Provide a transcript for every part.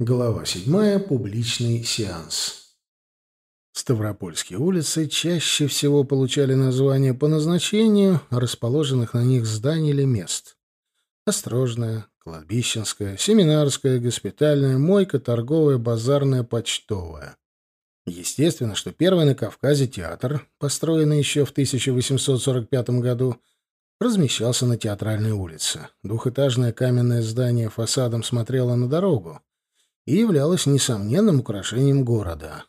Глава седьмая. Публичный сеанс. Ставропольские улицы чаще всего получали названия по назначению расположенных на них зданий или мест. Острожная, кладбищенская, семинарская, госпитальная, мойка, торговая, базарная, почтовая. Естественно, что первый на Кавказе театр, построенный еще в 1845 году, размещался на Театральной улице. Двухэтажное каменное здание фасадом смотрело на дорогу, и являлась несомненным украшением города.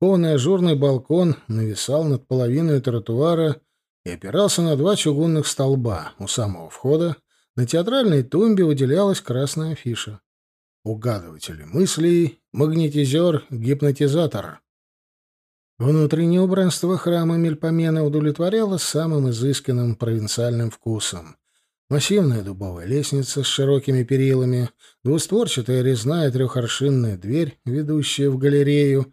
Кованый ажурный балкон нависал над половиной тротуара и опирался на два чугунных столба. У самого входа на театральной тумбе выделялась красная афиша. Угадыватель мыслей, магнетизер, гипнотизатор. Внутреннее убранство храма Мельпомена удовлетворяло самым изысканным провинциальным вкусом. Массивная дубовая лестница с широкими перилами, двустворчатая резная трехоршинная дверь, ведущая в галерею,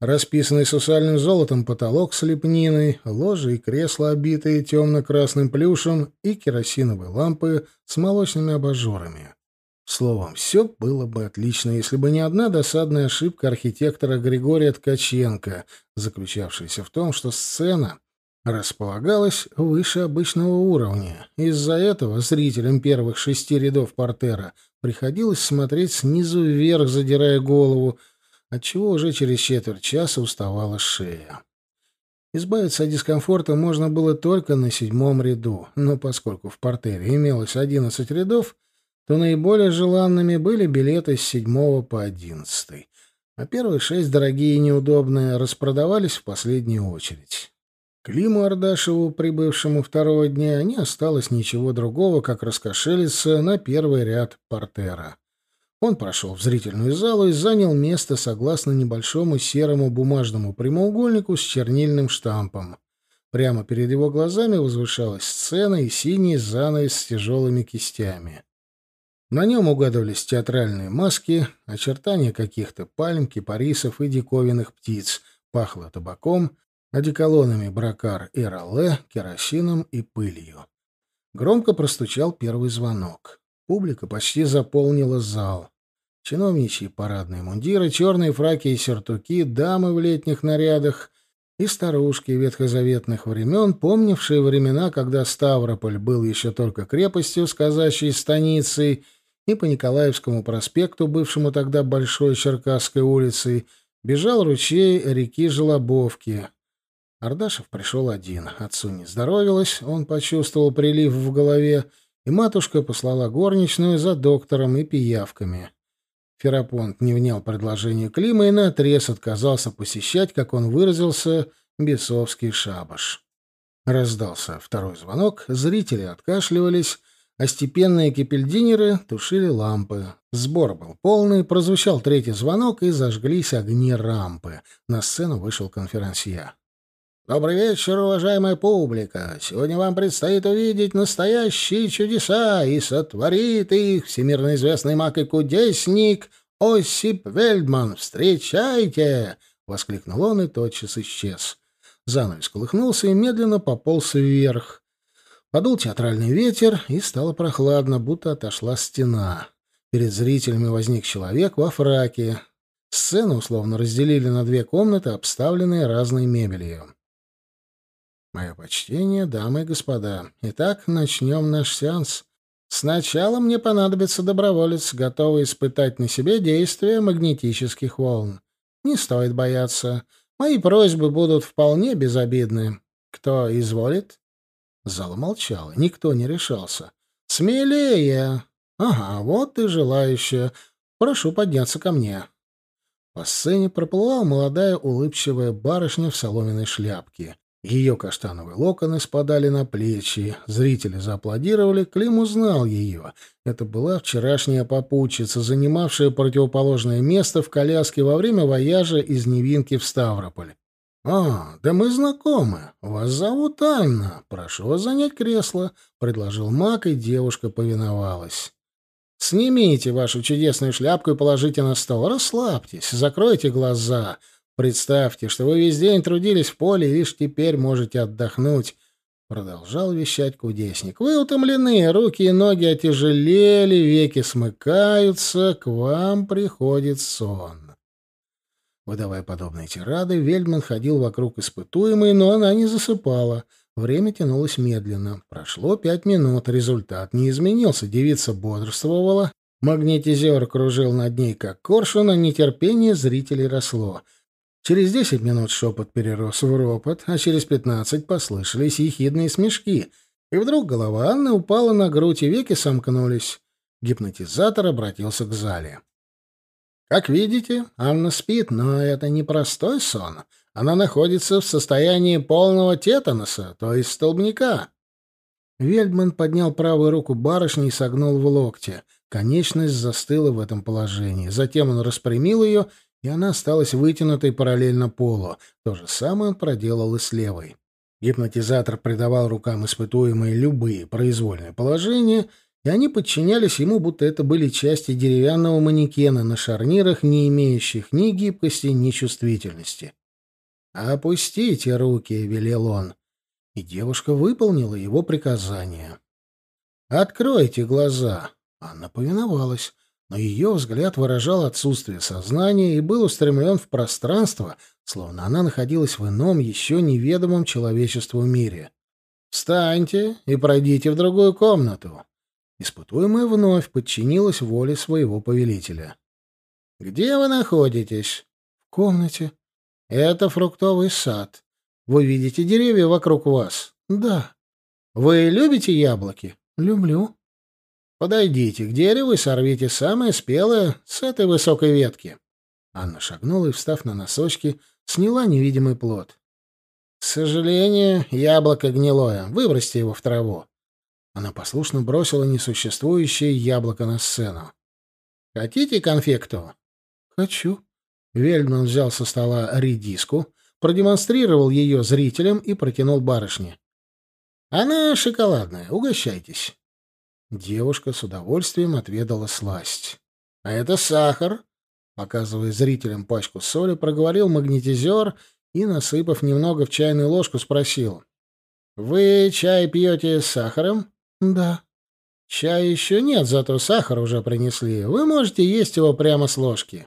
расписанный сусальным золотом потолок с лепниной, ложи и кресла, обитые темно-красным плюшем, и керосиновые лампы с молочными абажурами. Словом, все было бы отлично, если бы не одна досадная ошибка архитектора Григория Ткаченко, заключавшаяся в том, что сцена располагалась выше обычного уровня. Из-за этого зрителям первых шести рядов портера приходилось смотреть снизу вверх, задирая голову, отчего уже через четверть часа уставала шея. Избавиться от дискомфорта можно было только на седьмом ряду, но поскольку в портере имелось одиннадцать рядов, то наиболее желанными были билеты с седьмого по одиннадцатый, а первые шесть, дорогие и неудобные, распродавались в последнюю очередь. Климу Ардашеву, прибывшему второго дня, не осталось ничего другого, как раскошелиться на первый ряд портера. Он прошел в зрительную залу и занял место согласно небольшому серому бумажному прямоугольнику с чернильным штампом. Прямо перед его глазами возвышалась сцена и синий занавес с тяжелыми кистями. На нем угадывались театральные маски, очертания каких-то пальм, кипарисов и диковинных птиц, пахло табаком, одеколонами бракар и ролле, керосином и пылью. Громко простучал первый звонок. Публика почти заполнила зал. Чиновничьи парадные мундиры, черные фраки и сюртуки, дамы в летних нарядах и старушки ветхозаветных времен, помнившие времена, когда Ставрополь был еще только крепостью с казачьей станицей, и по Николаевскому проспекту, бывшему тогда Большой Черкасской улицей, бежал ручей реки Желобовки, Ардашев пришел один. Отцу не здоровилось, он почувствовал прилив в голове, и матушка послала горничную за доктором и пиявками. Ферапонт не внял предложению Клима и наотрез отказался посещать, как он выразился, бесовский шабаш. Раздался второй звонок, зрители откашливались, а степенные кипельдинеры тушили лампы. Сбор был полный, прозвучал третий звонок, и зажглись огни рампы. На сцену вышел конферансье. Добрый вечер, уважаемая публика! Сегодня вам предстоит увидеть настоящие чудеса, и сотворит их всемирно известный маг и кудесник Осип Вельдман. Встречайте!» — воскликнул он и тотчас исчез. Занавес колыхнулся и медленно пополз вверх. Подул театральный ветер, и стало прохладно, будто отошла стена. Перед зрителями возник человек во фраке. Сцену условно разделили на две комнаты, обставленные разной мебелью. Мое почтение, дамы и господа. Итак, начнем наш сеанс. Сначала мне понадобится доброволец, готовый испытать на себе действие магнетических волн. Не стоит бояться. Мои просьбы будут вполне безобидны. Кто изволит? Зал молчал, никто не решался. Смелее. Ага, вот и желающая. Прошу подняться ко мне. По сцене проплыла молодая улыбчивая барышня в соломенной шляпке. Ее каштановые локоны спадали на плечи. Зрители зааплодировали. Клим узнал ее. Это была вчерашняя попутчица, занимавшая противоположное место в коляске во время вояжа из Невинки в Ставрополь. «А, да мы знакомы. Вас зовут Анна. Прошу вас занять кресло», — предложил Мак, и девушка повиновалась. «Снимите вашу чудесную шляпку и положите на стол. Расслабьтесь, закройте глаза». Представьте, что вы весь день трудились в поле и лишь теперь можете отдохнуть. — продолжал вещать кудесник. «Вы утомлены, руки и ноги отяжелели, веки смыкаются, к вам приходит сон». Выдавая подобные тирады, Вельдман ходил вокруг испытуемой, но она не засыпала. Время тянулось медленно. Прошло пять минут, результат не изменился. Девица бодрствовала, магнетизер кружил над ней, как коршун, а нетерпение зрителей росло. Через десять минут шепот перерос в ропот, а через пятнадцать послышались ехидные смешки. И вдруг голова Анны упала на грудь, и веки сомкнулись. Гипнотизатор обратился к зале. Как видите, Анна спит, но это не простой сон. Она находится в состоянии полного тетаноса, то есть столбняка. Вельдман поднял правую руку барышни и согнул в локте. Конечность застыла в этом положении. Затем он распрямил ее, и она осталась вытянутой параллельно полу. То же самое он проделал и с левой. Гипнотизатор придавал рукам испытуемой любые произвольные положения, и они подчинялись ему, будто это были части деревянного манекена на шарнирах, не имеющих ни гибкости, ни чувствительности. «Опустите руки», — велел он. И девушка выполнила его приказание. «Откройте глаза». Анна повиновалась, но ее взгляд выражал отсутствие сознания и был устремлен в пространство, словно она находилась в ином, еще неведомом человечеству мире. «Встаньте и пройдите в другую комнату». Испытуемая вновь подчинилась воле своего повелителя. «Где вы находитесь?» «В комнате», это фруктовый сад. Вы видите деревья вокруг вас? Да. Вы любите яблоки? Люблю. Подойдите к дереву и сорвите самое спелое с этой высокой ветки. Анна шагнула и, встав на носочки, сняла невидимый плод. К сожалению, яблоко гнилое. Выбросьте его в траву. Она послушно бросила несуществующее яблоко на сцену. Хотите конфекту? Хочу. Вельдман взял со стола редиску, продемонстрировал ее зрителям и протянул барышне. «Она шоколадная, угощайтесь». Девушка с удовольствием отведала сласть. «А это сахар», — показывая зрителям пачку соли, проговорил магнетизер и, насыпав немного в чайную ложку, спросил. «Вы чай пьете с сахаром?» «Да». «Чая еще нет, зато сахар уже принесли. Вы можете есть его прямо с ложки».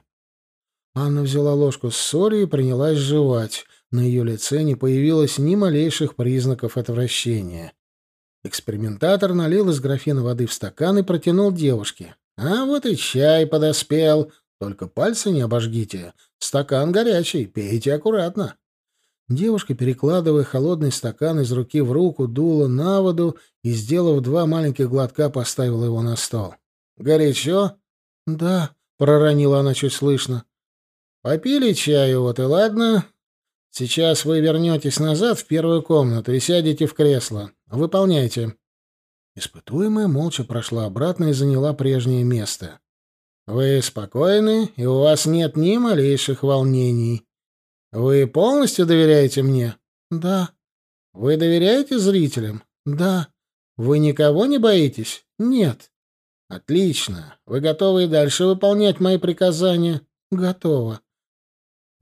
Анна взяла ложку с солью и принялась жевать. На ее лице не появилось ни малейших признаков отвращения. Экспериментатор налил из графина воды в стакан и протянул девушке. «А вот и чай подоспел. Только пальцы не обожгите. Стакан горячий, пейте аккуратно». Девушка, перекладывая холодный стакан из руки в руку, дула на воду и, сделав два маленьких глотка, поставила его на стол. «Горячо?» «Да», — проронила она чуть слышно. Попили чаю, вот и ладно. Сейчас вы вернетесь назад в первую комнату и сядете в кресло. Выполняйте. Испытуемая молча прошла обратно и заняла прежнее место. Вы спокойны, и у вас нет ни малейших волнений. Вы полностью доверяете мне? Да. Вы доверяете зрителям? Да. Вы никого не боитесь? Нет. Отлично. Вы готовы и дальше выполнять мои приказания? Готово.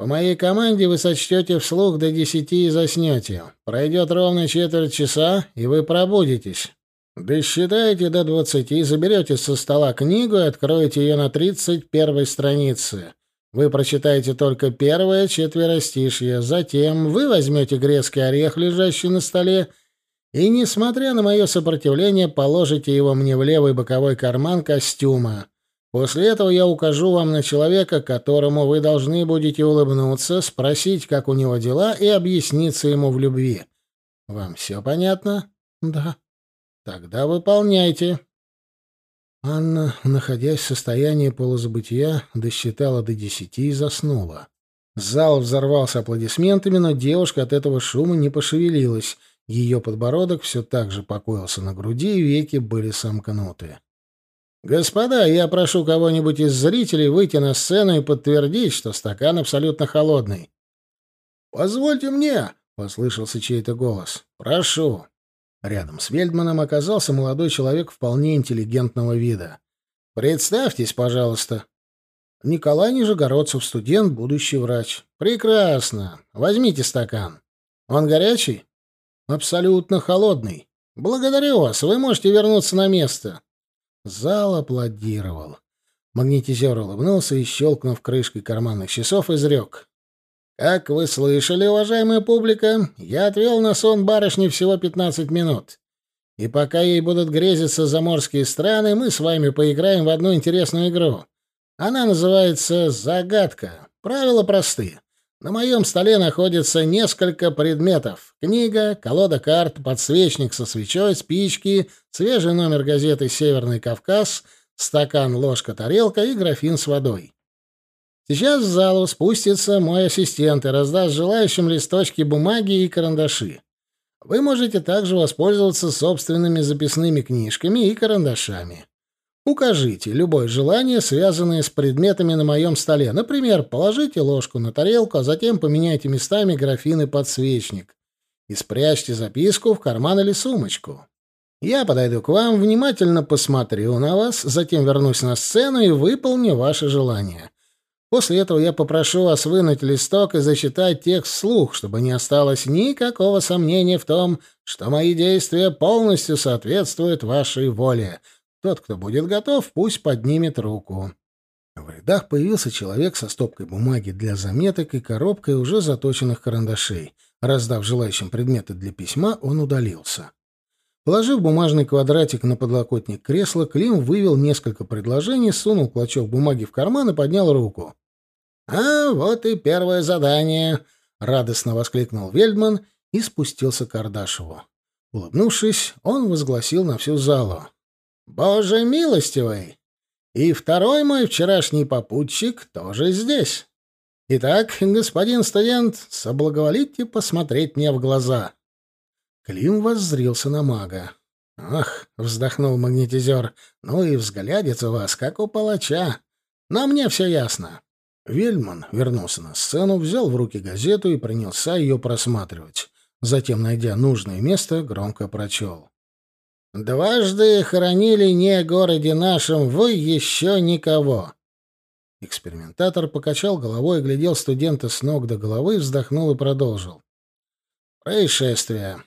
По моей команде вы сочтете вслух до десяти и заснете. Пройдет ровно четверть часа, и вы пробудетесь. Досчитайте до двадцати, заберете со стола книгу и откроете ее на тридцать первой странице. Вы прочитаете только первое четверостишье. Затем вы возьмете грецкий орех, лежащий на столе, и, несмотря на мое сопротивление, положите его мне в левый боковой карман костюма. После этого я укажу вам на человека, которому вы должны будете улыбнуться, спросить, как у него дела, и объясниться ему в любви. Вам все понятно? Да. Тогда выполняйте. Анна, находясь в состоянии полузабытия, досчитала до десяти и заснула. Зал взорвался аплодисментами, но девушка от этого шума не пошевелилась. Ее подбородок все так же покоился на груди, и веки были сомкнуты. «Господа, я прошу кого-нибудь из зрителей выйти на сцену и подтвердить, что стакан абсолютно холодный». «Позвольте мне!» — послышался чей-то голос. «Прошу». Рядом с Вельдманом оказался молодой человек вполне интеллигентного вида. «Представьтесь, пожалуйста». «Николай Нижегородцев, студент, будущий врач». «Прекрасно. Возьмите стакан. Он горячий?» абсолютно холодный. Благодарю вас, вы можете вернуться на место. Зал аплодировал. Магнетизер улыбнулся и, щелкнув крышкой карманных часов, изрек. «Как вы слышали, уважаемая публика, я отвел на сон барышни всего 15 минут. И пока ей будут грезиться заморские страны, мы с вами поиграем в одну интересную игру. Она называется «Загадка». Правила просты. На моем столе находится несколько предметов. Книга, колода карт, подсвечник со свечой, спички, свежий номер газеты «Северный Кавказ», стакан, ложка, тарелка и графин с водой. Сейчас в залу спустится мой ассистент и раздаст желающим листочки бумаги и карандаши. Вы можете также воспользоваться собственными записными книжками и карандашами. Укажите любое желание, связанное с предметами на моем столе. Например, положите ложку на тарелку, а затем поменяйте местами графин и подсвечник. И спрячьте записку в карман или сумочку. Я подойду к вам, внимательно посмотрю на вас, затем вернусь на сцену и выполню ваше желание. После этого я попрошу вас вынуть листок и зачитать текст вслух, чтобы не осталось никакого сомнения в том, что мои действия полностью соответствуют вашей воле. Тот, кто будет готов, пусть поднимет руку. В рядах появился человек со стопкой бумаги для заметок и коробкой уже заточенных карандашей. Раздав желающим предметы для письма, он удалился. Положив бумажный квадратик на подлокотник кресла, Клим вывел несколько предложений, сунул клочок бумаги в карман и поднял руку. «А вот и первое задание!» — радостно воскликнул Вельдман и спустился к Ардашеву. Улыбнувшись, он возгласил на всю залу. «Боже милостивый! И второй мой вчерашний попутчик тоже здесь. Итак, господин студент, соблаговолите посмотреть мне в глаза». Клим воззрился на мага. «Ах!» — вздохнул магнетизер. «Ну и взглядец у вас, как у палача. Но мне все ясно». Вельман вернулся на сцену, взял в руки газету и принялся ее просматривать. Затем, найдя нужное место, громко прочел. «Дважды хоронили не городе нашем, вы еще никого». Экспериментатор покачал головой, глядел студента с ног до головы, вздохнул и продолжил. «Происшествие.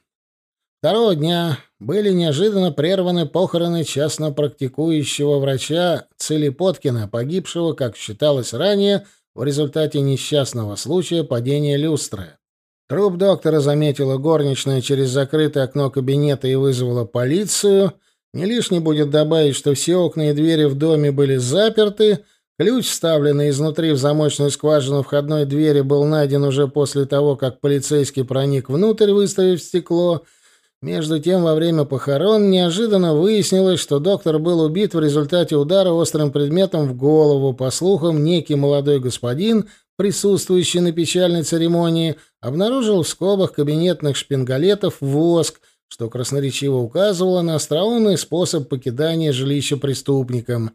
Второго дня были неожиданно прерваны похороны частно практикующего врача Целепоткина, погибшего, как считалось ранее, в результате несчастного случая падения люстры. Труп доктора заметила горничная через закрытое окно кабинета и вызвала полицию. Не лишне будет добавить, что все окна и двери в доме были заперты, ключ, вставленный изнутри в замочную скважину входной двери, был найден уже после того, как полицейский проник внутрь, выставив стекло, между тем, во время похорон неожиданно выяснилось, что доктор был убит в результате удара острым предметом в голову. По слухам, некий молодой господин, присутствующий на печальной церемонии, обнаружил в скобах кабинетных шпингалетов воск, что красноречиво указывало на остроумный способ покидания жилища преступникам.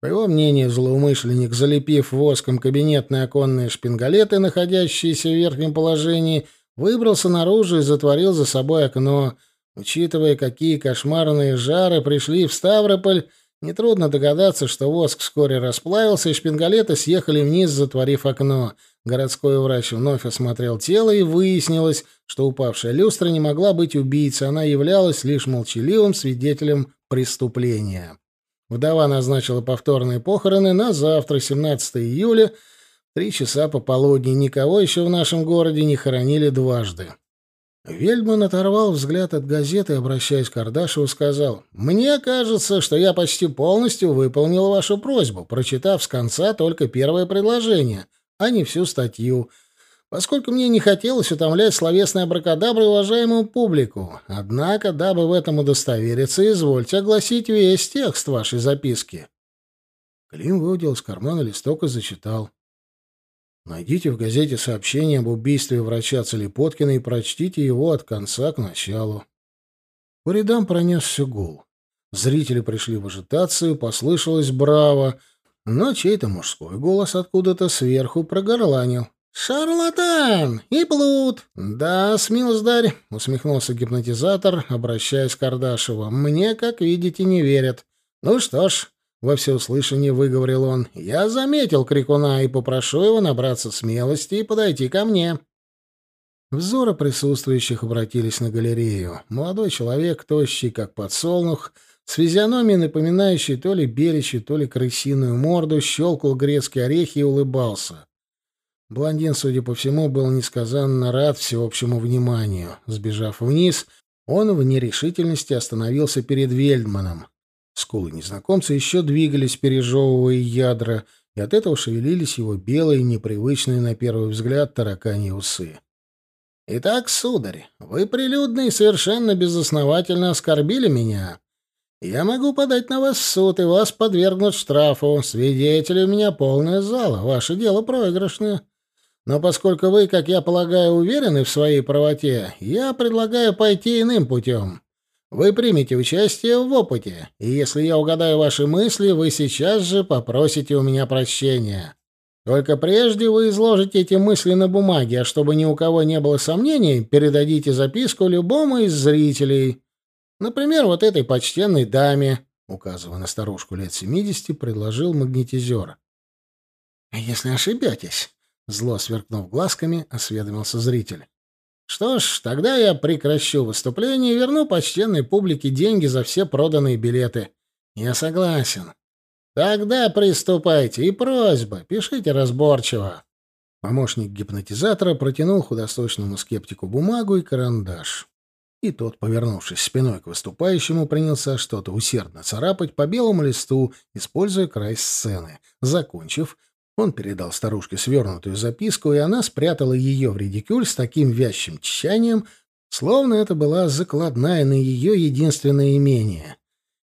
По его мнению, злоумышленник, залепив воском кабинетные оконные шпингалеты, находящиеся в верхнем положении, выбрался наружу и затворил за собой окно. Учитывая, какие кошмарные жары пришли в Ставрополь, нетрудно догадаться, что воск вскоре расплавился, и шпингалеты съехали вниз, затворив окно. Городской врач вновь осмотрел тело, и выяснилось, что упавшая люстра не могла быть убийцей, она являлась лишь молчаливым свидетелем преступления. Вдова назначила повторные похороны на завтра, 17 июля, Три часа пополудни никого еще в нашем городе не хоронили дважды. Вельман оторвал взгляд от газеты обращаясь к Ардашеву, сказал, «Мне кажется, что я почти полностью выполнил вашу просьбу, прочитав с конца только первое предложение, а не всю статью, поскольку мне не хотелось утомлять словесной абракадаброй уважаемую публику. Однако, дабы в этом удостовериться, извольте огласить весь текст вашей записки». Клим выудил из кармана листок и зачитал. Найдите в газете сообщение об убийстве врача Целепоткина и прочтите его от конца к началу. По рядам пронесся гул. Зрители пришли в ажитацию, послышалось «Браво!», но чей-то мужской голос откуда-то сверху прогорланил. «Шарлатан! И плут!» «Да, смилздарь!» — усмехнулся гипнотизатор, обращаясь к Кардашеву. «Мне, как видите, не верят. Ну что ж, во всеуслышание выговорил он. «Я заметил крикуна и попрошу его набраться смелости и подойти ко мне». Взоры присутствующих обратились на галерею. Молодой человек, тощий, как подсолнух, с физиономией, напоминающей то ли беличью, то ли крысиную морду, щелкал грецкие орехи и улыбался. Блондин, судя по всему, был несказанно рад всеобщему вниманию. Сбежав вниз, он в нерешительности остановился перед Вельдманом. Скулы незнакомца еще двигались, пережевывая ядра, и от этого шевелились его белые, непривычные на первый взгляд тараканьи усы. «Итак, сударь, вы прилюдно и совершенно безосновательно оскорбили меня. Я могу подать на вас в суд, и вас подвергнут штрафу. Свидетели у меня полная зала, ваше дело проигрышное. Но поскольку вы, как я полагаю, уверены в своей правоте, я предлагаю пойти иным путем. Вы примете участие в опыте, и если я угадаю ваши мысли, вы сейчас же попросите у меня прощения. Только прежде вы изложите эти мысли на бумаге, а чтобы ни у кого не было сомнений, передадите записку любому из зрителей. Например, вот этой почтенной даме, указывая на старушку лет семидесяти, предложил магнетизер. «А если ошибетесь?» Зло сверкнув глазками, осведомился зритель. Что ж, тогда я прекращу выступление и верну почтенной публике деньги за все проданные билеты. Я согласен. Тогда приступайте. И просьба, пишите разборчиво. Помощник гипнотизатора протянул худосочному скептику бумагу и карандаш. И тот, повернувшись спиной к выступающему, принялся что-то усердно царапать по белому листу, используя край сцены. Закончив, он передал старушке свернутую записку, и она спрятала ее в редикюль с таким вязчим тщанием, словно это была закладная на ее единственное имение.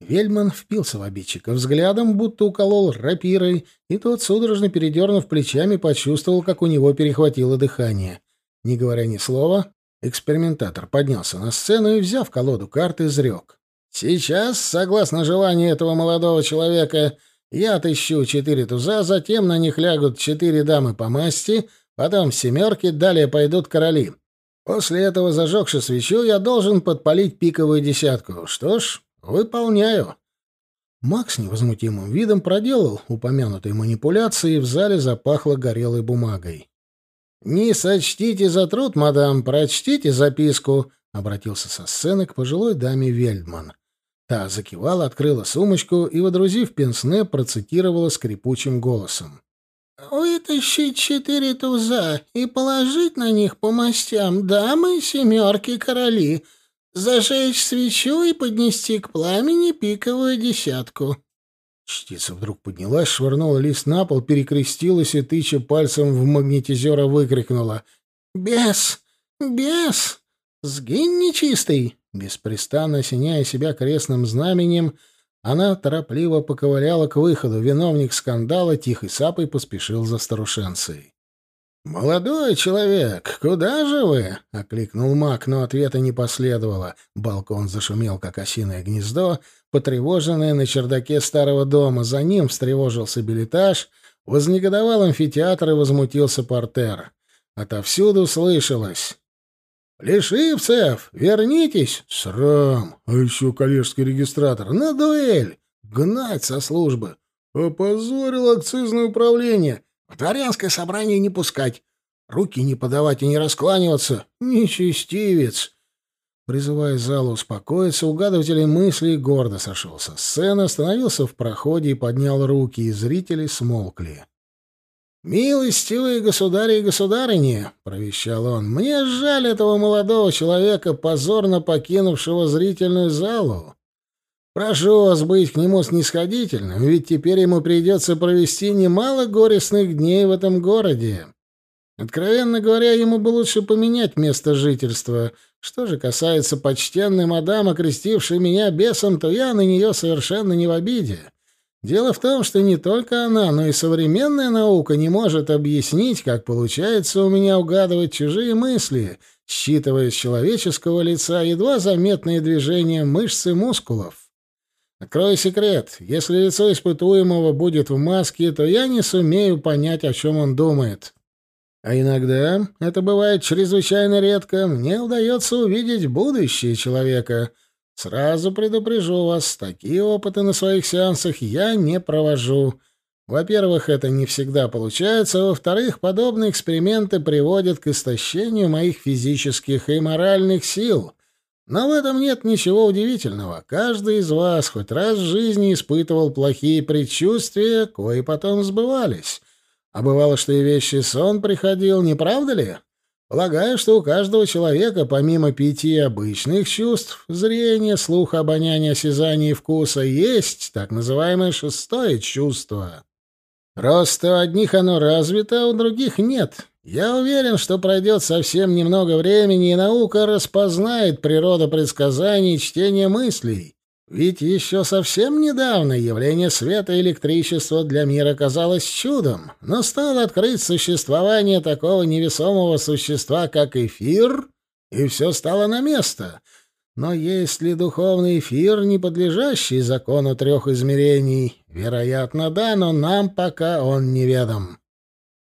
Вельман впился в обидчика взглядом, будто уколол рапирой, и тот, судорожно передернув плечами, почувствовал, как у него перехватило дыхание. Не говоря ни слова, экспериментатор поднялся на сцену и, взяв колоду карт, изрек. «Сейчас, согласно желанию этого молодого человека, — я отыщу четыре туза, затем на них лягут четыре дамы по масти, потом семерки, далее пойдут короли. После этого, зажегши свечу, я должен подпалить пиковую десятку. Что ж, выполняю. Макс невозмутимым видом проделал упомянутые манипуляции, и в зале запахло горелой бумагой. «Не сочтите за труд, мадам, прочтите записку», — обратился со сцены к пожилой даме Вельдман. Та закивала, открыла сумочку и, водрузив пенсне, процитировала скрипучим голосом. «Вытащить четыре туза и положить на них по мастям дамы, семерки, короли, зажечь свечу и поднести к пламени пиковую десятку». Чтица вдруг поднялась, швырнула лист на пол, перекрестилась и, тыча пальцем в магнетизера, выкрикнула. «Бес! Бес! Сгинь, нечистый!» Беспрестанно осеняя себя крестным знаменем, она торопливо поковыляла к выходу. Виновник скандала тихой сапой поспешил за старушенцей. «Молодой человек, куда же вы?» — окликнул маг, но ответа не последовало. Балкон зашумел, как осиное гнездо, потревоженное на чердаке старого дома. За ним встревожился билетаж, вознегодовал амфитеатр и возмутился портер. Отовсюду слышалось. «Лишивцев, вернитесь!» «Срам! А еще коллежский регистратор! На дуэль! Гнать со службы! Опозорил акцизное управление! В дворянское собрание не пускать! Руки не подавать и не раскланиваться! Нечестивец!» Призывая зал успокоиться, угадыватель мыслей гордо сошел со сцены, остановился в проходе и поднял руки, и зрители смолкли. «Милостивые государи и государыни!» — провещал он. «Мне жаль этого молодого человека, позорно покинувшего зрительную залу. Прошу вас быть к нему снисходительным, ведь теперь ему придется провести немало горестных дней в этом городе. Откровенно говоря, ему бы лучше поменять место жительства. Что же касается почтенной мадам, окрестившей меня бесом, то я на нее совершенно не в обиде». Дело в том, что не только она, но и современная наука не может объяснить, как получается у меня угадывать чужие мысли, считывая с человеческого лица едва заметные движения мышц и мускулов. Открою секрет. Если лицо испытуемого будет в маске, то я не сумею понять, о чем он думает. А иногда, это бывает чрезвычайно редко, мне удается увидеть будущее человека — Сразу предупрежу вас, такие опыты на своих сеансах я не провожу. Во-первых, это не всегда получается, во-вторых, подобные эксперименты приводят к истощению моих физических и моральных сил. Но в этом нет ничего удивительного. Каждый из вас хоть раз в жизни испытывал плохие предчувствия, кои потом сбывались. А бывало, что и вещий сон приходил, не правда ли? Полагаю, что у каждого человека, помимо пяти обычных чувств — зрения, слуха, обоняния, осязания и вкуса — есть так называемое шестое чувство. Просто у одних оно развито, а у других нет. Я уверен, что пройдет совсем немного времени, и наука распознает природу предсказаний и чтения мыслей. Ведь еще совсем недавно явление света и электричества для мира казалось чудом, но стало открыть существование такого невесомого существа, как эфир, и все стало на место. Но есть ли духовный эфир, не подлежащий закону трех измерений? Вероятно, да, но нам пока он неведом.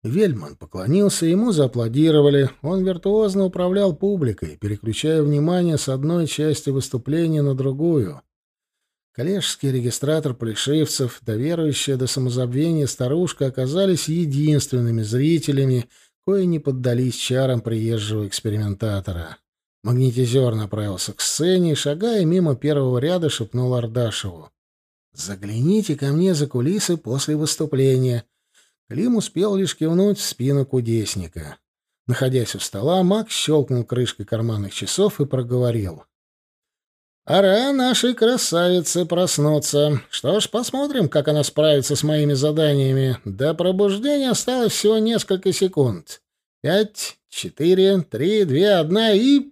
Вельман поклонился, ему зааплодировали. Он виртуозно управлял публикой, переключая внимание с одной части выступления на другую. Коллежский регистратор Плешивцев, доверующая до самозабвения старушка оказались единственными зрителями, кои не поддались чарам приезжего экспериментатора. Магнетизер направился к сцене и, шагая мимо первого ряда, шепнул Ардашеву. «Загляните ко мне за кулисы после выступления». Клим успел лишь кивнуть в спину кудесника. Находясь у стола, Макс щелкнул крышкой карманных часов и проговорил. Пора нашей красавице проснуться. Что ж, посмотрим, как она справится с моими заданиями. До пробуждения осталось всего несколько секунд. Пять, четыре, три, две, одна и...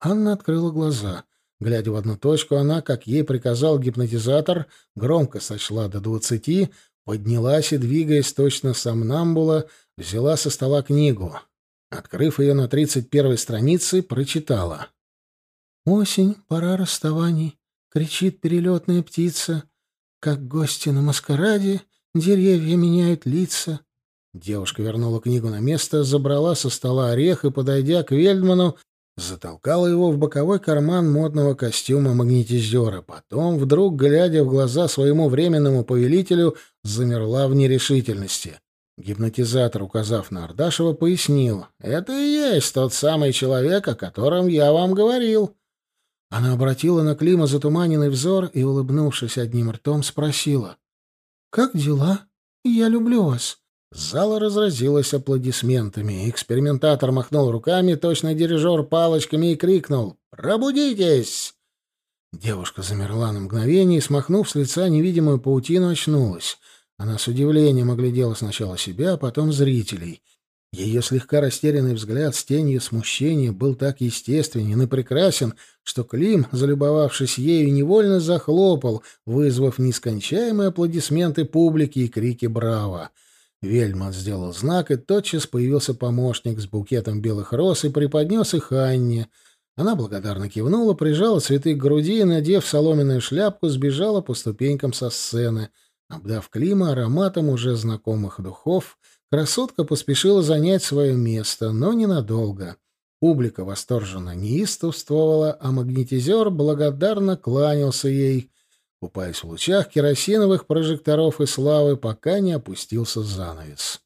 Анна открыла глаза. Глядя в одну точку, она, как ей приказал гипнотизатор, громко сочла до двадцати, поднялась и, двигаясь точно сомнамбула, взяла со стола книгу. Открыв ее на тридцать первой странице, прочитала — Осень, пора расставаний, кричит перелетная птица. Как гости на маскараде, деревья меняют лица. Девушка вернула книгу на место, забрала со стола орех и, подойдя к Вельдману, затолкала его в боковой карман модного костюма магнетизера. Потом, вдруг, глядя в глаза своему временному повелителю, замерла в нерешительности. Гипнотизатор, указав на Ардашева, пояснил. «Это и есть тот самый человек, о котором я вам говорил. Она обратила на Клима затуманенный взор и, улыбнувшись одним ртом, спросила. «Как дела? Я люблю вас». Зала разразилась аплодисментами. Экспериментатор махнул руками, точно дирижер палочками, и крикнул «Пробудитесь!». Девушка замерла на мгновение и, смахнув с лица невидимую паутину, очнулась. Она с удивлением оглядела сначала себя, а потом зрителей. Ее слегка растерянный взгляд с тенью смущения был так естественен и прекрасен, что Клим, залюбовавшись ею, невольно захлопал, вызвав нескончаемые аплодисменты публики и крики «Браво!». Вельман сделал знак, и тотчас появился помощник с букетом белых роз и преподнес их Анне. Она благодарно кивнула, прижала цветы к груди и, надев соломенную шляпку, сбежала по ступенькам со сцены, обдав Клима ароматом уже знакомых духов — Красотка поспешила занять свое место, но ненадолго. Публика восторженно неистовствовала, а магнетизер благодарно кланялся ей, купаясь в лучах керосиновых прожекторов и славы, пока не опустился занавес.